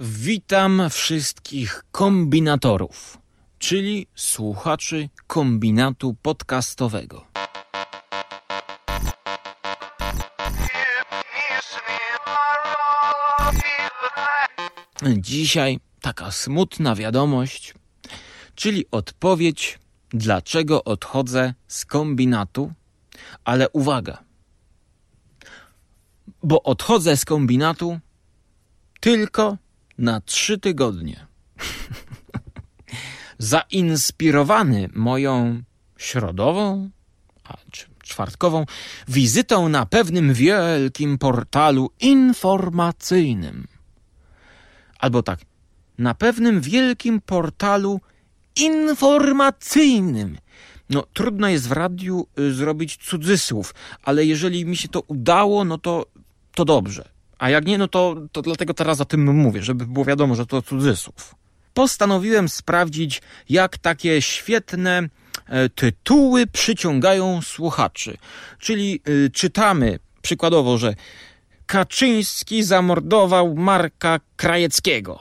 Witam wszystkich kombinatorów, czyli słuchaczy kombinatu podcastowego. Dzisiaj taka smutna wiadomość, czyli odpowiedź, dlaczego odchodzę z kombinatu, ale uwaga, bo odchodzę z kombinatu tylko na trzy tygodnie. Zainspirowany moją środową, a czy czwartkową wizytą na pewnym wielkim portalu informacyjnym. Albo tak, na pewnym wielkim portalu informacyjnym. No, trudno jest w radiu y, zrobić cudzysłów, ale jeżeli mi się to udało, no to, to dobrze. A jak nie, no to, to dlatego teraz o tym mówię, żeby było wiadomo, że to cudzysłów. Postanowiłem sprawdzić, jak takie świetne e, tytuły przyciągają słuchaczy. Czyli y, czytamy przykładowo, że Kaczyński zamordował Marka Krajeckiego.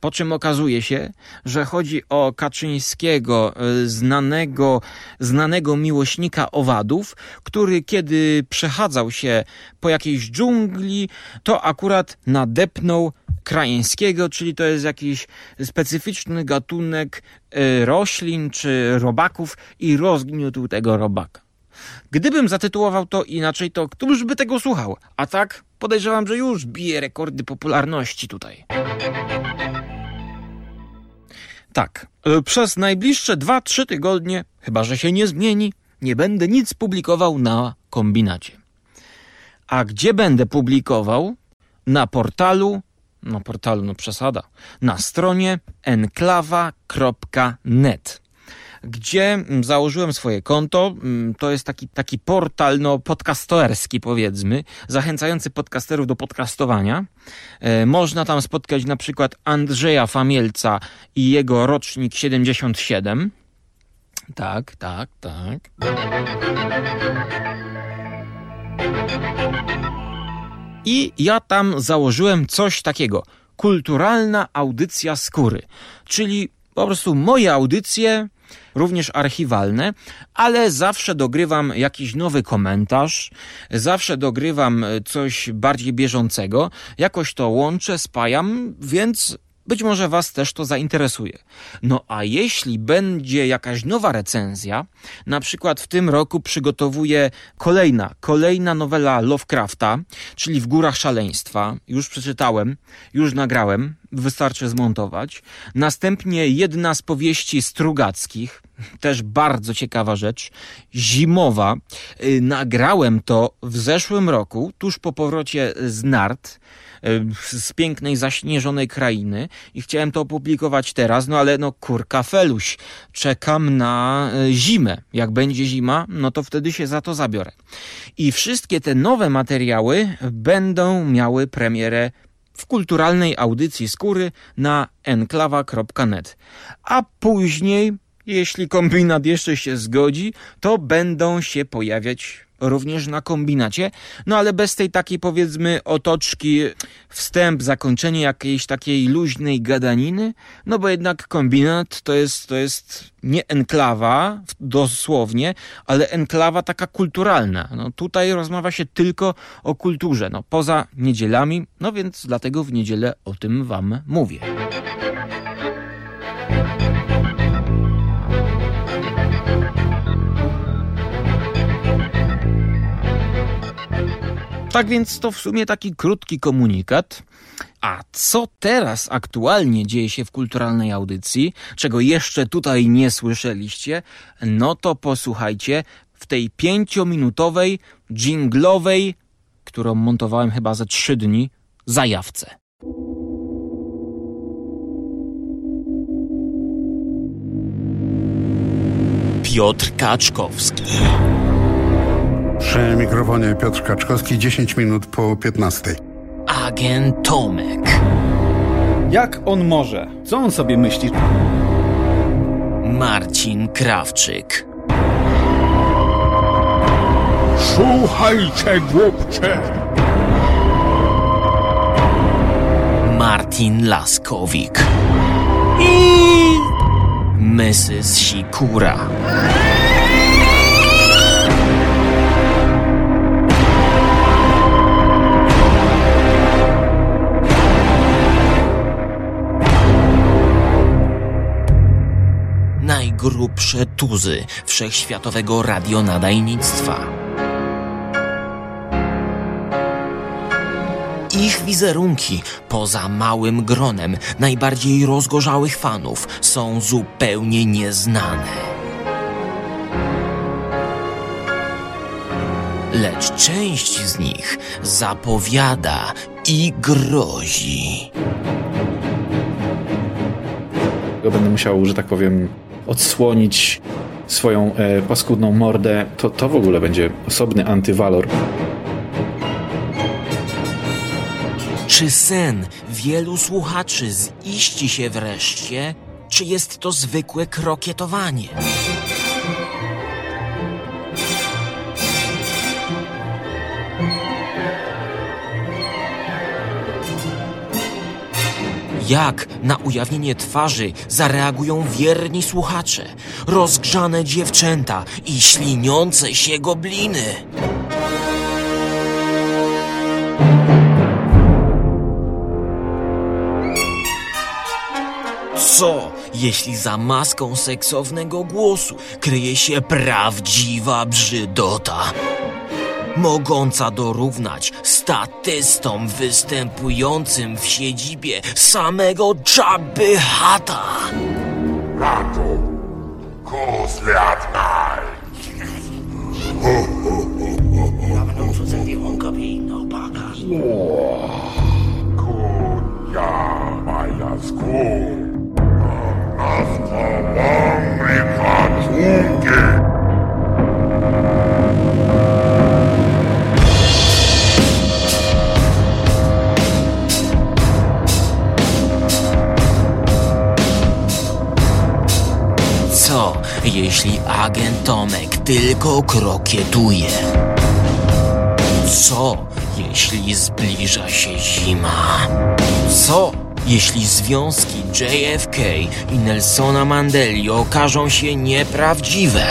Po czym okazuje się, że chodzi o Kaczyńskiego, e, znanego, znanego miłośnika owadów, który kiedy przechadzał się po jakiejś dżungli, to akurat nadepnął krajeńskiego, czyli to jest jakiś specyficzny gatunek e, roślin czy robaków i rozgniótł tego robaka. Gdybym zatytułował to inaczej, to któż by tego słuchał? A tak podejrzewam, że już bije rekordy popularności tutaj. Tak, e, przez najbliższe 2-3 tygodnie, chyba że się nie zmieni, nie będę nic publikował na kombinacie. A gdzie będę publikował? Na portalu, no portalu, no przesada, na stronie enklawa.net gdzie mm, założyłem swoje konto. Mm, to jest taki, taki portal no, podcasterski, powiedzmy, zachęcający podcasterów do podcastowania. E, można tam spotkać na przykład Andrzeja Famielca i jego rocznik 77. Tak, tak, tak. I ja tam założyłem coś takiego. Kulturalna audycja skóry. Czyli po prostu moje audycje również archiwalne, ale zawsze dogrywam jakiś nowy komentarz, zawsze dogrywam coś bardziej bieżącego, jakoś to łączę, spajam, więc być może Was też to zainteresuje. No a jeśli będzie jakaś nowa recenzja, na przykład w tym roku przygotowuję kolejna, kolejna nowela Lovecrafta, czyli W Górach Szaleństwa, już przeczytałem, już nagrałem, wystarczy zmontować. Następnie jedna z powieści Strugackich, też bardzo ciekawa rzecz, zimowa. Y, nagrałem to w zeszłym roku, tuż po powrocie z Nart z pięknej, zaśnieżonej krainy i chciałem to opublikować teraz, no ale no kurka feluś, czekam na e, zimę. Jak będzie zima, no to wtedy się za to zabiorę. I wszystkie te nowe materiały będą miały premierę w kulturalnej audycji skóry na enklawa.net. A później, jeśli kombinat jeszcze się zgodzi, to będą się pojawiać również na kombinacie, no ale bez tej takiej powiedzmy otoczki, wstęp, zakończenie jakiejś takiej luźnej gadaniny, no bo jednak kombinat to jest, to jest nie enklawa dosłownie, ale enklawa taka kulturalna. No tutaj rozmawia się tylko o kulturze, no poza niedzielami, no więc dlatego w niedzielę o tym wam mówię. Tak więc to w sumie taki krótki komunikat. A co teraz aktualnie dzieje się w kulturalnej audycji, czego jeszcze tutaj nie słyszeliście, no to posłuchajcie w tej pięciominutowej, dżinglowej, którą montowałem chyba ze trzy dni, zajawce. Piotr Kaczkowski. Przy mikrofonie Piotr Kaczkowski, 10 minut po 15. Agent Tomek. Jak on może? Co on sobie myśli? Marcin Krawczyk. Słuchajcie, głupcze! Martin Laskowik i Mrs. Sikura. Najgrubsze tuzy wszechświatowego radionadajnictwa. Ich wizerunki, poza małym gronem najbardziej rozgorzałych fanów, są zupełnie nieznane. Lecz część z nich zapowiada i grozi. Będę musiał, że tak powiem, odsłonić swoją e, paskudną mordę, to, to w ogóle będzie osobny antywalor. Czy sen wielu słuchaczy ziści się wreszcie, czy jest to zwykłe krokietowanie? Jak na ujawnienie twarzy zareagują wierni słuchacze, rozgrzane dziewczęta i śliniące się gobliny? Co, jeśli za maską seksownego głosu kryje się prawdziwa brzydota? Mogąca dorównać statystom występującym w siedzibie samego Jabby Hata. Rato, Kosliatnaj. Kunia maja skór. Jeśli agent Tomek tylko krokietuje? Co, jeśli zbliża się zima? Co, jeśli związki JFK i Nelsona Mandeli okażą się nieprawdziwe?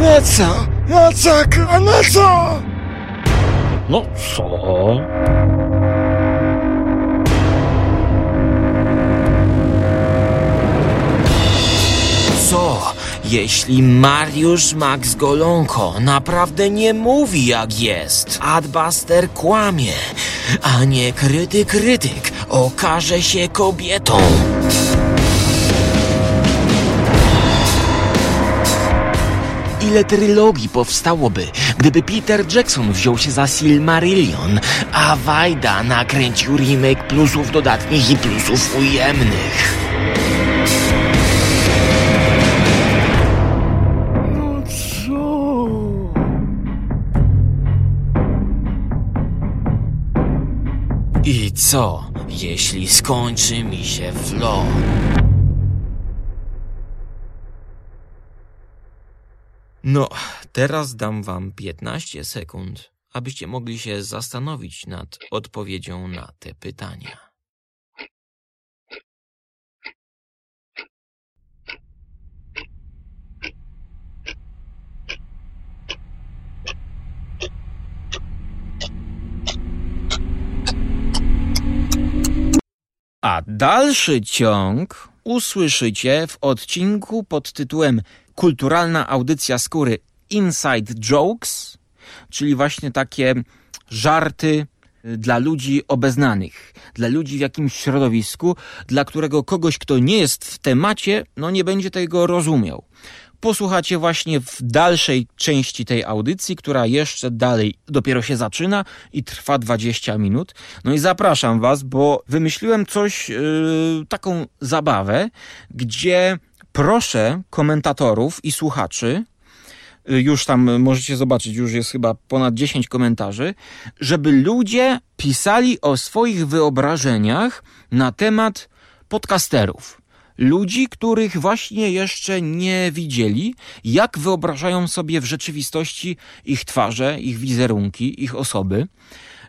Na co? Na co? A na co? No co? Co, jeśli Mariusz Max Golonko naprawdę nie mówi jak jest? Adbuster kłamie, a nie krytyk krytyk okaże się kobietą. Ile trylogii powstałoby, gdyby Peter Jackson wziął się za Silmarillion, a Wajda nakręcił remake plusów dodatnich i plusów ujemnych? No co? I co, jeśli skończy mi się flow? No, teraz dam wam 15 sekund, abyście mogli się zastanowić nad odpowiedzią na te pytania. A dalszy ciąg usłyszycie w odcinku pod tytułem Kulturalna audycja skóry Inside Jokes, czyli właśnie takie żarty dla ludzi obeznanych, dla ludzi w jakimś środowisku, dla którego kogoś, kto nie jest w temacie, no nie będzie tego rozumiał. Posłuchacie właśnie w dalszej części tej audycji, która jeszcze dalej dopiero się zaczyna i trwa 20 minut. No i zapraszam Was, bo wymyśliłem coś, yy, taką zabawę, gdzie proszę komentatorów i słuchaczy, y, już tam możecie zobaczyć, już jest chyba ponad 10 komentarzy, żeby ludzie pisali o swoich wyobrażeniach na temat podcasterów. ludzi, których właśnie jeszcze nie widzieli, jak wyobrażają sobie w rzeczywistości ich twarze, ich wizerunki, ich osoby.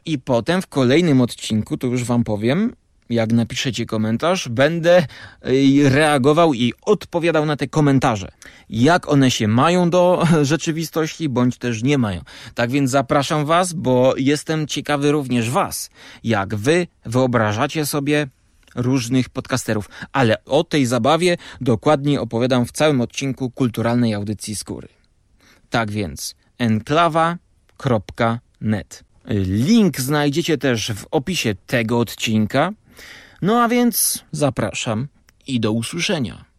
I potem w kolejnym odcinku, to już Wam powiem, jak napiszecie komentarz, będę y, reagował i odpowiadał na te komentarze. Jak one się mają do rzeczywistości, bądź też nie mają. Tak więc zapraszam Was, bo jestem ciekawy również Was, jak Wy wyobrażacie sobie różnych podcasterów. Ale o tej zabawie dokładnie opowiadam w całym odcinku kulturalnej audycji skóry. Tak więc enklawa.net. Link znajdziecie też w opisie tego odcinka. No a więc zapraszam i do usłyszenia.